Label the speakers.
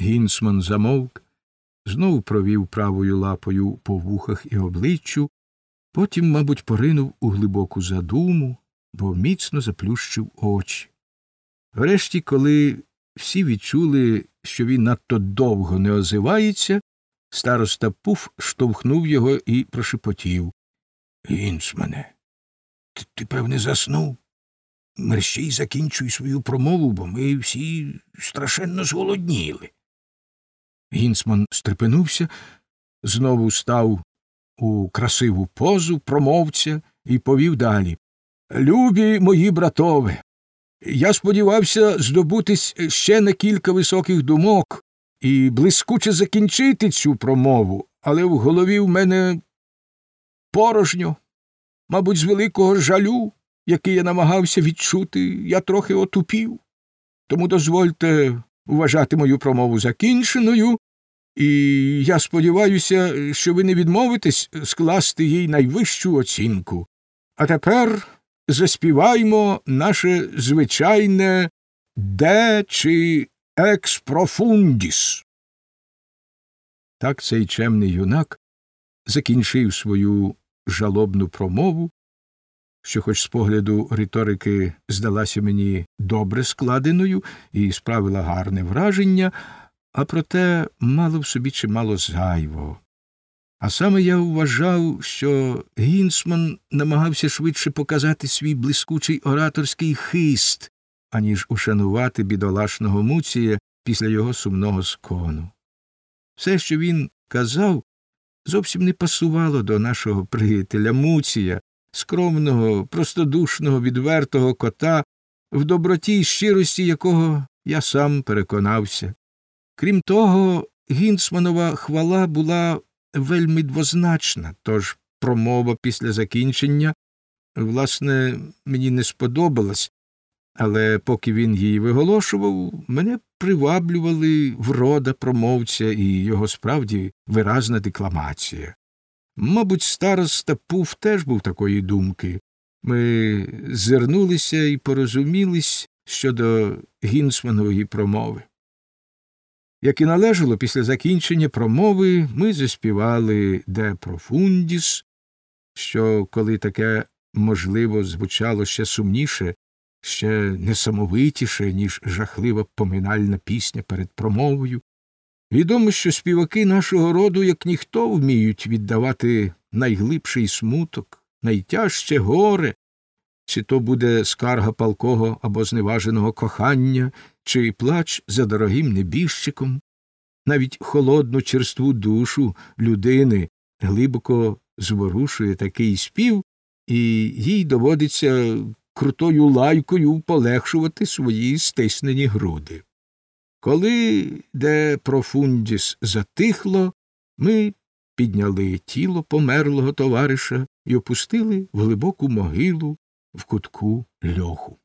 Speaker 1: Гінсман замовк, знову провів правою лапою по вухах і обличчю, потім, мабуть, поринув у глибоку задуму, бо міцно заплющив очі. Врешті, коли всі відчули, що він надто довго не озивається, староста Пуф штовхнув його і прошепотів. Гінсмане, ти, ти, певне, заснув? Мерщій закінчуй свою промову, бо ми всі страшенно зголодніли. Гінсман стрепенувся, знову став у красиву позу промовця і повів далі. Любі мої братове, я сподівався здобутись ще на кілька високих думок і блискуче закінчити цю промову, але в голові в мене порожньо, мабуть, з великого жалю, який я намагався відчути, я трохи отупів. Тому дозвольте вважати мою промову закінченою, і я сподіваюся, що ви не відмовитесь скласти їй найвищу оцінку. А тепер заспіваймо наше звичайне де чи експрофундіс. Так цей чемний юнак закінчив свою жалобну промову, що, хоч з погляду риторики здалася мені добре складеною і справила гарне враження, а проте мало в собі чимало зайвого. А саме я вважав, що Гінсман намагався швидше показати свій блискучий ораторський хист, аніж ушанувати бідолашного Муція після його сумного скону. Все, що він казав, зовсім не пасувало до нашого приятеля Муція, скромного, простодушного, відвертого кота, в доброті й щирості якого я сам переконався. Крім того, Гінцманова хвала була вельми двозначна, тож промова після закінчення, власне, мені не сподобалась, але поки він її виголошував, мене приваблювали врода промовця і його справді виразна декламація. Мабуть, староста Пуф теж був такої думки. Ми звернулися і порозумілись щодо Гінсманової промови. Як і належало після закінчення промови, ми заспівали де профундіс, що, коли таке можливо, звучало ще сумніше, ще несамовитіше, ніж жахлива поминальна пісня перед промовою. Відомо, що співаки нашого роду, як ніхто, вміють віддавати найглибший смуток, найтяжче горе, чи то буде скарга палкого або зневаженого кохання, чи плач за дорогим небіжчиком, навіть холодну черству душу людини глибоко зворушує такий спів, і їй доводиться крутою лайкою полегшувати свої стиснені груди. Коли де профундіс затихло, ми підняли тіло померлого товариша і опустили в глибоку могилу в кутку льоху.